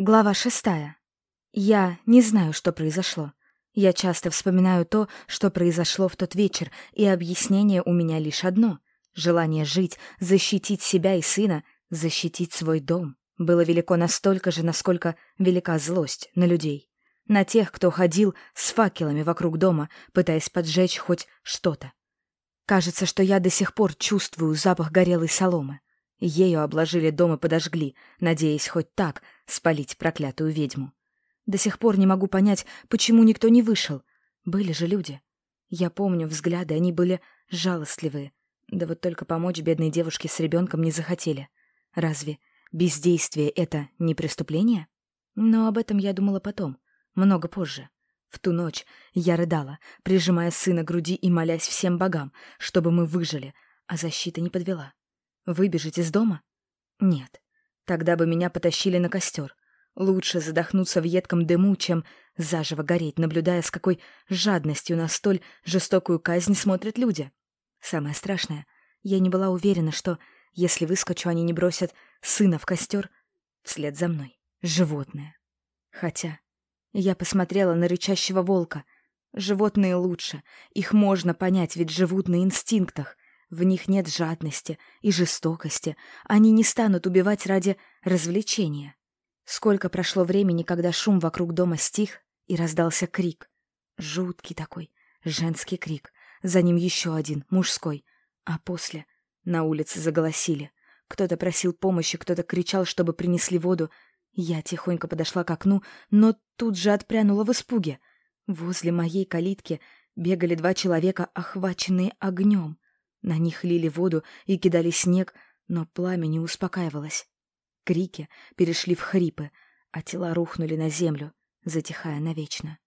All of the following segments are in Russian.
Глава шестая. Я не знаю, что произошло. Я часто вспоминаю то, что произошло в тот вечер, и объяснение у меня лишь одно — желание жить, защитить себя и сына, защитить свой дом. Было велико настолько же, насколько велика злость на людей. На тех, кто ходил с факелами вокруг дома, пытаясь поджечь хоть что-то. Кажется, что я до сих пор чувствую запах горелой соломы. Ею обложили дом и подожгли, надеясь хоть так спалить проклятую ведьму. До сих пор не могу понять, почему никто не вышел. Были же люди. Я помню взгляды, они были жалостливые. Да вот только помочь бедной девушке с ребенком не захотели. Разве бездействие — это не преступление? Но об этом я думала потом, много позже. В ту ночь я рыдала, прижимая сына к груди и молясь всем богам, чтобы мы выжили, а защита не подвела. Выбежать из дома? Нет. Тогда бы меня потащили на костер. Лучше задохнуться в едком дыму, чем заживо гореть, наблюдая, с какой жадностью на столь жестокую казнь смотрят люди. Самое страшное, я не была уверена, что, если выскочу, они не бросят сына в костер вслед за мной. Животное. Хотя я посмотрела на рычащего волка. Животные лучше. Их можно понять, ведь живут на инстинктах. В них нет жадности и жестокости. Они не станут убивать ради развлечения. Сколько прошло времени, когда шум вокруг дома стих, и раздался крик. Жуткий такой, женский крик. За ним еще один, мужской. А после на улице заголосили. Кто-то просил помощи, кто-то кричал, чтобы принесли воду. Я тихонько подошла к окну, но тут же отпрянула в испуге. Возле моей калитки бегали два человека, охваченные огнем. На них лили воду и кидали снег, но пламя не успокаивалось. Крики перешли в хрипы, а тела рухнули на землю, затихая навечно.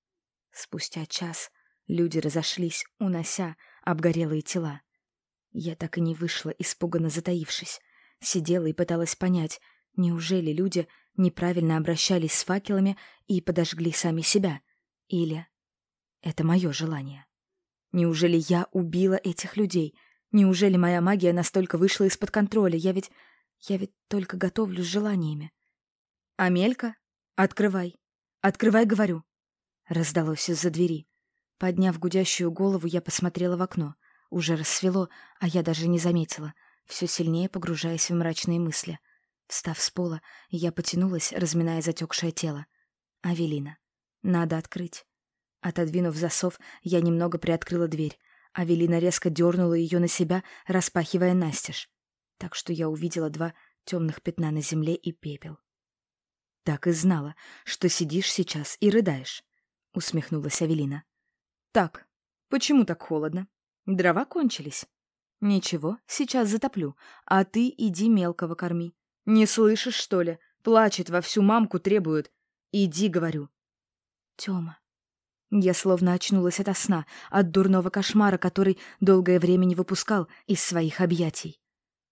Спустя час люди разошлись, унося обгорелые тела. Я так и не вышла, испуганно затаившись. Сидела и пыталась понять, неужели люди неправильно обращались с факелами и подожгли сами себя? Или это мое желание? Неужели я убила этих людей — Неужели моя магия настолько вышла из-под контроля? Я ведь... Я ведь только готовлю с желаниями. «Амелька, открывай. Открывай, говорю». Раздалось из-за двери. Подняв гудящую голову, я посмотрела в окно. Уже рассвело, а я даже не заметила, все сильнее погружаясь в мрачные мысли. Встав с пола, я потянулась, разминая затекшее тело. «Авелина. Надо открыть». Отодвинув засов, я немного приоткрыла дверь. Авелина резко дернула ее на себя, распахивая настежь. Так что я увидела два темных пятна на земле и пепел. «Так и знала, что сидишь сейчас и рыдаешь», — усмехнулась Авелина. «Так, почему так холодно? Дрова кончились?» «Ничего, сейчас затоплю, а ты иди мелкого корми. Не слышишь, что ли? Плачет во всю мамку, требует. Иди, говорю». «Тёма, я словно очнулась ото сна, от дурного кошмара, который долгое время не выпускал из своих объятий.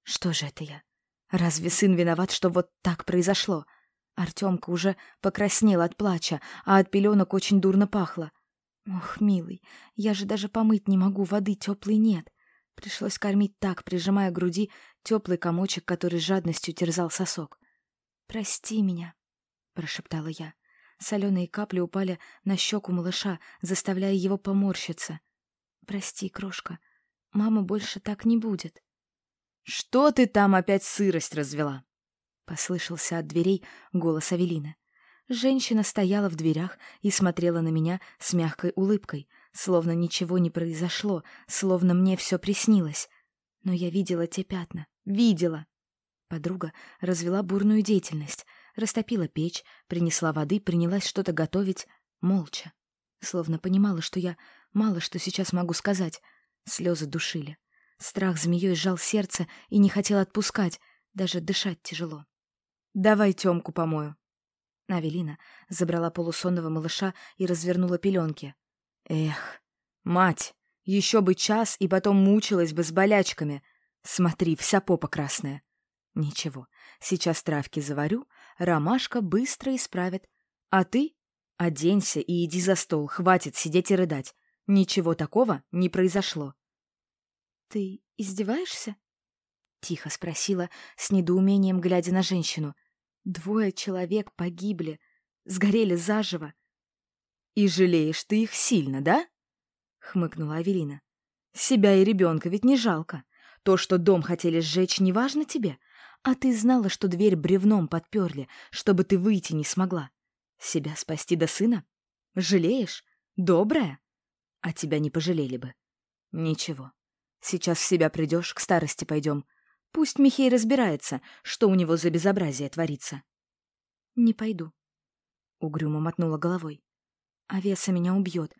Что же это я? Разве сын виноват, что вот так произошло? Артемка уже покраснел от плача, а от пеленок очень дурно пахло. Ох, милый, я же даже помыть не могу, воды теплой нет. Пришлось кормить так, прижимая к груди теплый комочек, который жадностью терзал сосок. «Прости меня», — прошептала я. Соленые капли упали на щеку малыша, заставляя его поморщиться. «Прости, крошка, мама больше так не будет». «Что ты там опять сырость развела?» — послышался от дверей голос Авелины. Женщина стояла в дверях и смотрела на меня с мягкой улыбкой, словно ничего не произошло, словно мне все приснилось. Но я видела те пятна. Видела! Подруга развела бурную деятельность — Растопила печь, принесла воды, принялась что-то готовить, молча. Словно понимала, что я мало что сейчас могу сказать. Слезы душили. Страх змеей сжал сердце и не хотел отпускать, даже дышать тяжело. «Давай Тёмку помою». Авелина забрала полусонного малыша и развернула пеленки. «Эх, мать, еще бы час и потом мучилась бы с болячками. Смотри, вся попа красная». «Ничего, сейчас травки заварю, Ромашка быстро исправит. А ты оденься и иди за стол, хватит сидеть и рыдать. Ничего такого не произошло. «Ты издеваешься?» — тихо спросила, с недоумением глядя на женщину. Двое человек погибли, сгорели заживо. «И жалеешь ты их сильно, да?» — хмыкнула Авелина. «Себя и ребенка ведь не жалко. То, что дом хотели сжечь, не важно тебе. А ты знала, что дверь бревном подперли, чтобы ты выйти не смогла. Себя спасти до сына? Жалеешь? Добрая? А тебя не пожалели бы. Ничего. Сейчас в себя придешь, к старости пойдем. Пусть Михей разбирается, что у него за безобразие творится. Не пойду. Угрюмо мотнула головой. Овеса меня убьет.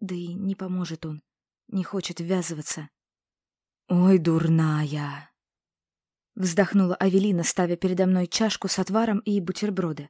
Да и не поможет он. Не хочет ввязываться. Ой, дурная. Вздохнула Авелина, ставя передо мной чашку с отваром и бутерброды.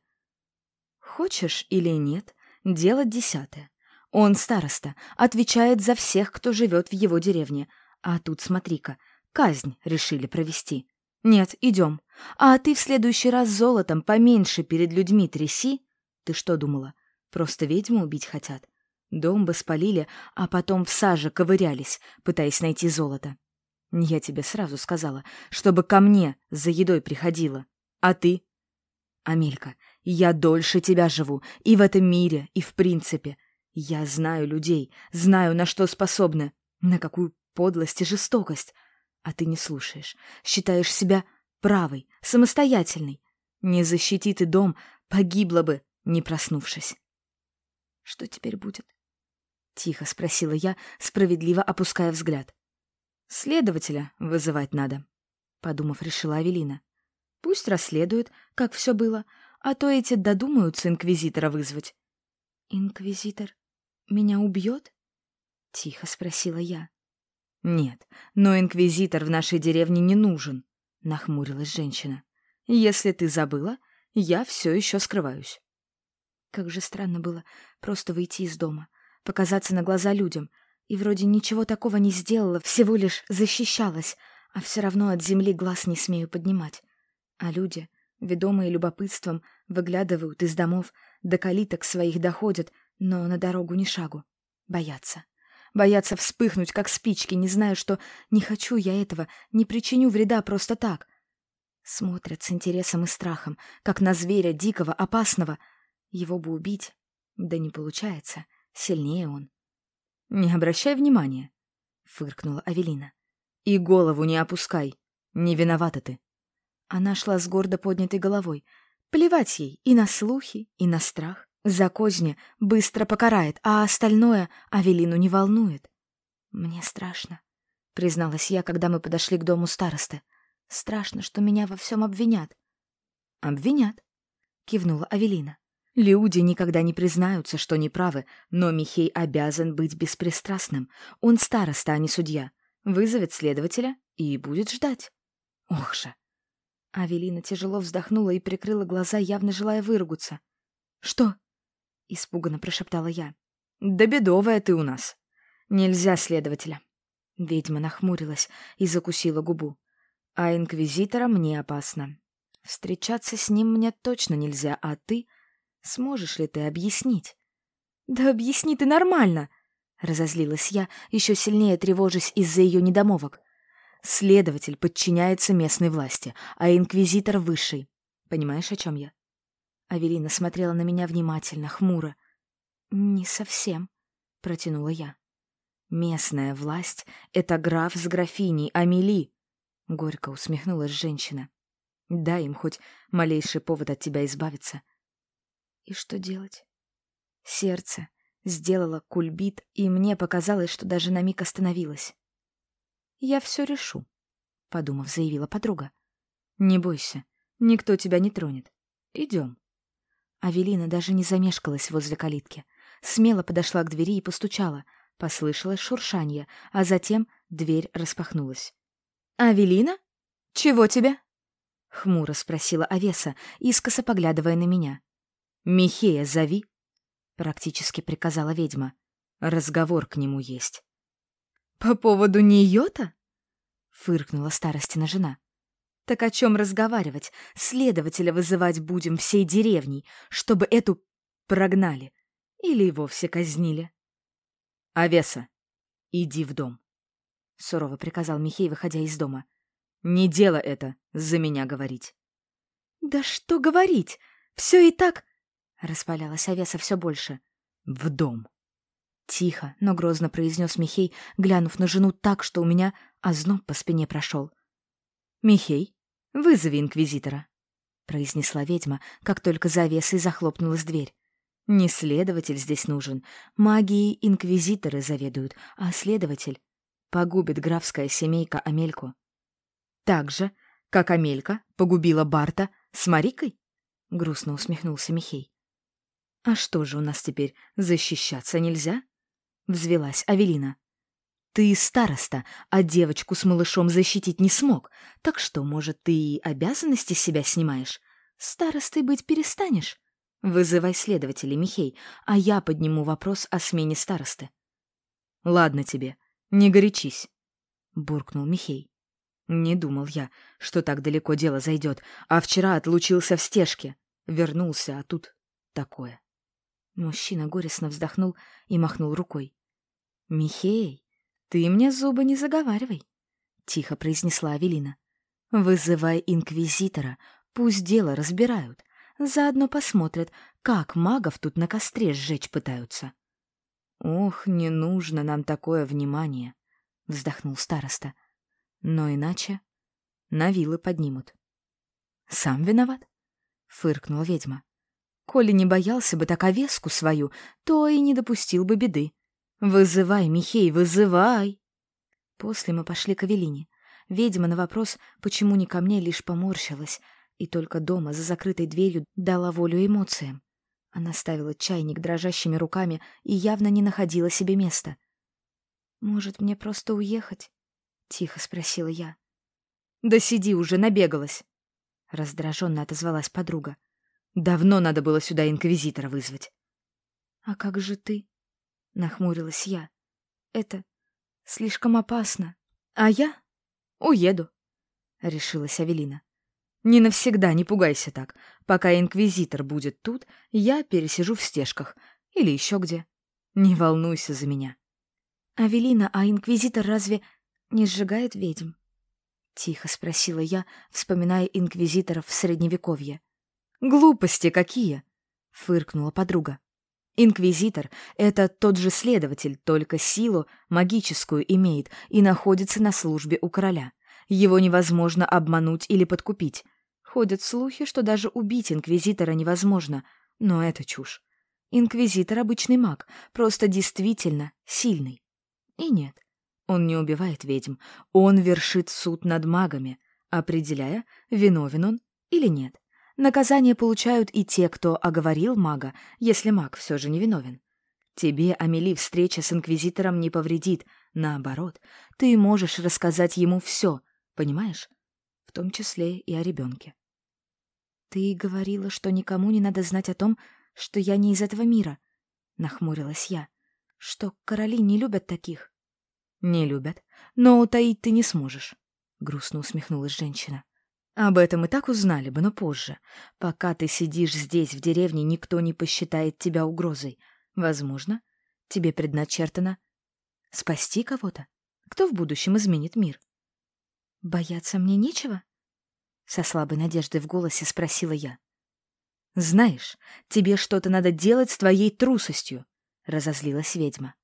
Хочешь или нет, дело десятое. Он староста, отвечает за всех, кто живет в его деревне. А тут, смотри-ка, казнь решили провести. Нет, идем. А ты в следующий раз золотом поменьше перед людьми тряси. Ты что думала, просто ведьму убить хотят? Дом бы спалили, а потом в саже ковырялись, пытаясь найти золото. Я тебе сразу сказала, чтобы ко мне за едой приходила. А ты? Амелька, я дольше тебя живу, и в этом мире, и в принципе. Я знаю людей, знаю, на что способны, на какую подлость и жестокость. А ты не слушаешь, считаешь себя правой, самостоятельной. Не защити ты дом, погибла бы, не проснувшись. Что теперь будет? Тихо спросила я, справедливо опуская взгляд. Следователя вызывать надо, подумав, решила Авелина. Пусть расследует, как все было, а то эти додумаются инквизитора вызвать. Инквизитор меня убьет? Тихо спросила я. Нет, но инквизитор в нашей деревне не нужен, нахмурилась женщина. Если ты забыла, я все еще скрываюсь. Как же странно было просто выйти из дома, показаться на глаза людям — и вроде ничего такого не сделала, всего лишь защищалась, а все равно от земли глаз не смею поднимать. А люди, ведомые любопытством, выглядывают из домов, до калиток своих доходят, но на дорогу ни шагу. Боятся. Боятся вспыхнуть, как спички, не знаю, что не хочу я этого, не причиню вреда просто так. Смотрят с интересом и страхом, как на зверя дикого, опасного. Его бы убить, да не получается, сильнее он. «Не обращай внимания», — фыркнула Авелина. «И голову не опускай. Не виновата ты». Она шла с гордо поднятой головой. Плевать ей и на слухи, и на страх. За козни быстро покарает, а остальное Авелину не волнует. «Мне страшно», — призналась я, когда мы подошли к дому старосты. «Страшно, что меня во всем обвинят». «Обвинят», — кивнула Авелина. Люди никогда не признаются, что неправы, но Михей обязан быть беспристрастным. Он староста, а не судья. Вызовет следователя и будет ждать. Ох же! Авелина тяжело вздохнула и прикрыла глаза, явно желая выругаться. «Что?» — испуганно прошептала я. «Да бедовая ты у нас. Нельзя следователя». Ведьма нахмурилась и закусила губу. «А инквизитора мне опасно. Встречаться с ним мне точно нельзя, а ты...» Сможешь ли ты объяснить? Да объясни ты нормально, разозлилась я, еще сильнее тревожась из-за ее недомовок. Следователь подчиняется местной власти, а инквизитор высший. Понимаешь, о чем я? Авелина смотрела на меня внимательно, хмуро. Не совсем, протянула я. Местная власть — это граф с графиней Амели, горько усмехнулась женщина. Дай им хоть малейший повод от тебя избавиться. И что делать? Сердце сделало кульбит, и мне показалось, что даже на миг остановилось. «Я все решу», — подумав, заявила подруга. «Не бойся, никто тебя не тронет. Идем». Авелина даже не замешкалась возле калитки. Смело подошла к двери и постучала. Послышалось шуршание, а затем дверь распахнулась. «Авелина? Чего тебе?» — хмуро спросила Овеса, искоса поглядывая на меня. «Михея зови», — практически приказала ведьма. «Разговор к нему есть». «По поводу нее-то?» — фыркнула старостина жена. «Так о чем разговаривать? Следователя вызывать будем всей деревней, чтобы эту прогнали или и вовсе казнили». «Авеса, иди в дом», — сурово приказал Михей, выходя из дома. «Не дело это за меня говорить». «Да что говорить! Все и так...» — распалялась Овеса все больше. «В дом!» Тихо, но грозно произнес Михей, глянув на жену так, что у меня озноб по спине прошел. «Михей, вызови инквизитора», — произнесла ведьма, как только завесой захлопнулась дверь. «Не следователь здесь нужен. Магией инквизиторы заведуют, а следователь погубит графская семейка Амельку». «Так же, как Амелька погубила Барта с Марикой?» — грустно усмехнулся Михей. «А что же у нас теперь, защищаться нельзя?» — взвелась Авелина. «Ты староста, а девочку с малышом защитить не смог, так что, может, ты и обязанности себя снимаешь? Старостой быть перестанешь? Вызывай следователя, Михей, а я подниму вопрос о смене старосты». «Ладно тебе, не горячись», — буркнул Михей. Не думал я, что так далеко дело зайдет, а вчера отлучился в стежке. Вернулся, а тут такое. Мужчина горестно вздохнул и махнул рукой. «Михей, ты мне зубы не заговаривай», — тихо произнесла Авелина. «Вызывай инквизитора, пусть дело разбирают. Заодно посмотрят, как магов тут на костре сжечь пытаются». «Ох, не нужно нам такое внимание», — вздохнул староста. «Но иначе на вилы поднимут». «Сам виноват?» — фыркнула ведьма. Коли не боялся бы так овеску свою, то и не допустил бы беды. Вызывай, Михей, вызывай!» После мы пошли к Авелине. Ведьма на вопрос, почему не ко мне, лишь поморщилась, и только дома, за закрытой дверью, дала волю эмоциям. Она ставила чайник дрожащими руками и явно не находила себе места. «Может, мне просто уехать?» — тихо спросила я. «Да сиди уже, набегалась!» — раздраженно отозвалась подруга. Давно надо было сюда инквизитора вызвать. — А как же ты? — нахмурилась я. — Это слишком опасно. — А я уеду, — решилась Авелина. — Не навсегда, не пугайся так. Пока инквизитор будет тут, я пересижу в стежках или еще где. Не волнуйся за меня. — Авелина, а инквизитор разве не сжигает ведьм? — тихо спросила я, вспоминая инквизиторов в Средневековье. — «Глупости какие!» — фыркнула подруга. «Инквизитор — это тот же следователь, только силу магическую имеет и находится на службе у короля. Его невозможно обмануть или подкупить. Ходят слухи, что даже убить инквизитора невозможно, но это чушь. Инквизитор — обычный маг, просто действительно сильный. И нет, он не убивает ведьм, он вершит суд над магами, определяя, виновен он или нет. Наказание получают и те, кто оговорил мага, если маг все же невиновен. Тебе, Амели, встреча с инквизитором не повредит. Наоборот, ты можешь рассказать ему все, понимаешь? В том числе и о ребенке. Ты говорила, что никому не надо знать о том, что я не из этого мира. Нахмурилась я. Что короли не любят таких. Не любят, но утаить ты не сможешь. Грустно усмехнулась женщина. Об этом и так узнали бы, но позже. Пока ты сидишь здесь, в деревне, никто не посчитает тебя угрозой. Возможно, тебе предначертано спасти кого-то, кто в будущем изменит мир. «Бояться мне нечего?» Со слабой надеждой в голосе спросила я. «Знаешь, тебе что-то надо делать с твоей трусостью», — разозлилась ведьма.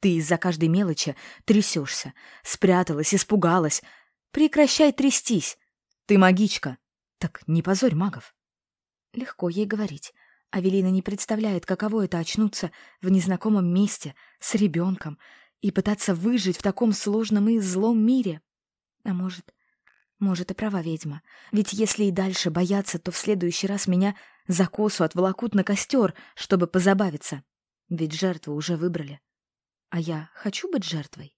«Ты из-за каждой мелочи трясешься, спряталась, испугалась. Прекращай трястись, ты магичка. Так не позорь магов. Легко ей говорить. Авелина не представляет, каково это очнуться в незнакомом месте с ребенком и пытаться выжить в таком сложном и злом мире. А может, может и права ведьма. Ведь если и дальше бояться, то в следующий раз меня за косу отволокут на костер, чтобы позабавиться. Ведь жертву уже выбрали. А я хочу быть жертвой?